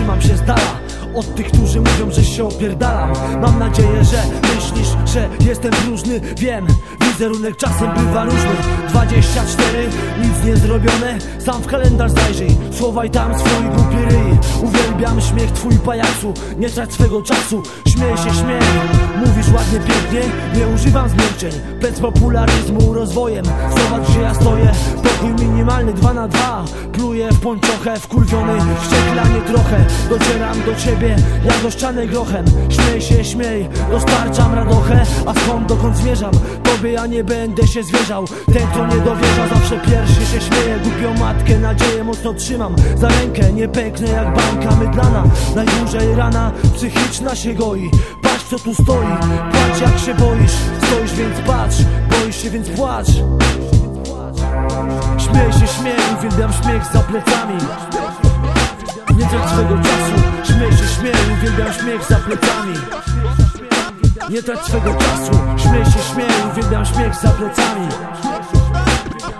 trzymam się z dala. Od tych, którzy mówią, że się opierdalam. Mam nadzieję, że myślisz, że jestem próżny. Wiem, wizerunek czasem bywa różny. 24, nic nie zrobione. Sam w kalendarz zajrzyj Słowaj tam swój głupi ryj. Uwielbiam śmiech twój pajacu. Nie trać swego czasu. Śmiej się, śmiej Mówisz ładnie, pięknie. Nie używam zmiękczeń Bez popularyzmu rozwojem. Zobacz, gdzie ja stoję. Pokój minimalny, dwa na dwa. Pluję w pończochę Wkurwiony, wścieklanie trochę. Docieram do ciebie Jak do ściany grochem. Śmiej się, śmiej Dostarczam radochę A skąd dokąd zmierzam? Tobie ja nie będę się zwierzał. Ten kto nie dowierza zawsze pierwszy się śmieje. Głupią matkę, nadzieję mocno trzymam. Za rękę nie pęknę jak bańka mydlana. Najdłużej rana psychiczna się goi. Patrz kto tu stoi, patrz jak się boisz. Stoisz więc patrz, boisz się więc płacz Śmiej się, śmiej, uwielbiam śmiech za plecami. Nie trać swego czasu, śmiej się, śmiej, uwielbiam śmiech za plecami. Nie trać swego czasu, śmiej się, śmiej, uwielbiam śmiech za plecami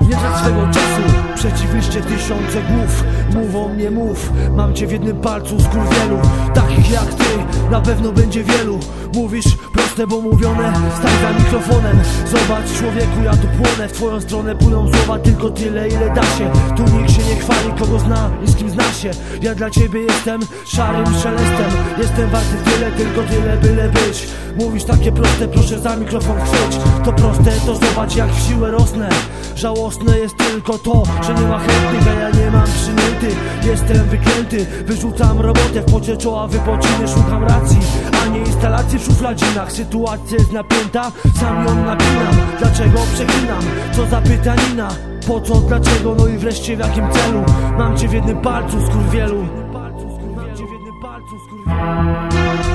nie trać swego czasu Przeciwiście tysiące głów. Mów mnie mów Mam cię w jednym palcu z wielu Takich jak ty na pewno będzie wielu. Mówisz proste, bo mówione Stań za mikrofonem. Zobacz człowieku, ja tu płonę. W twoją stronę płyną słowa tylko tyle ile da się. Tu nikt się nie chwali, kogo zna i z kim zna się. Ja dla ciebie jestem szarym szelestem Jestem warty tyle, tylko tyle byle być. Mówisz takie proste, proszę za mikrofon chwyć. To proste, to zobacz jak w siłę rosnę. Żałosne jest tylko to, że nie ma chętnych, a ja nie mam przynęty. Jestem wyklęty, wyrzucam robotę w pocie czoła, wypoczynę, szukam racji A nie instalacji w szufladzinach, sytuacja jest napięta, sam ją napinam. Dlaczego przeklinam? Co za pytanina? Po co, dlaczego, no i wreszcie w jakim celu? Mam cię w jednym palcu, skurwielu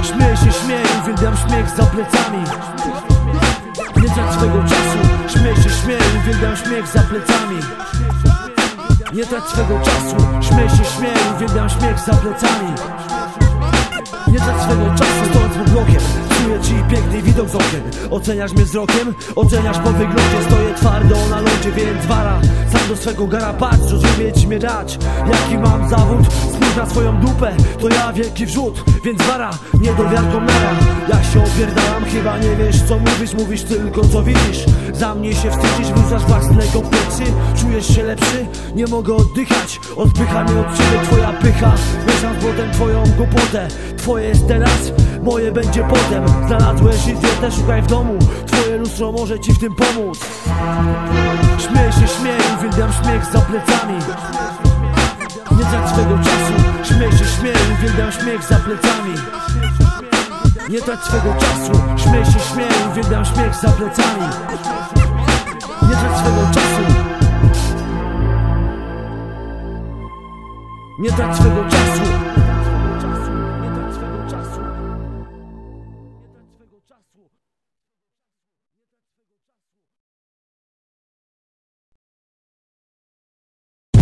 Śmiej się, śmiej, uwielbiam śmiech za plecami Trać swego czasu, śmiej się, śmiej, uwielbiam śmiech za plecami. Nie trać swego czasu, śmiej się, śmiej, uwielbiam śmiech za plecami. Nie trać swego czasu, stojąc pod blokiem. Czuję ci piękny widok z okien. Oceniasz mnie wzrokiem, oceniasz po wyglądzie Stoję twardo na Sam do swego gara patrz, zrozumieć mnie dać. Jaki mam zawód, spójrz na swoją dupę To ja wielki wrzut, więc wara Niedowiarką nara, ja się opierdalam Chyba nie wiesz co mówisz, mówisz tylko co widzisz. Za mnie się wstydzisz, wyrzucasz własne kompleksy Czujesz się lepszy, nie mogę oddychać. Odpycha mnie od ciebie twoja pycha. Mieszam z błotem twoją głupotę Twoje jest teraz, moje będzie potem. Znalazłeś idiotę, szukaj w domu. Twoje lustro może ci w tym pomóc. Śmiej się, śmiej, uwielbiam śmiech za plecami. Nie trać swego czasu. Śmiej się, śmiej, uwielbiam śmiech za plecami. Nie trać swego czasu. Śmiej się, śmiej, uwielbiam śmiech za plecami. Nie trać swego czasu. Nie trać swego czasu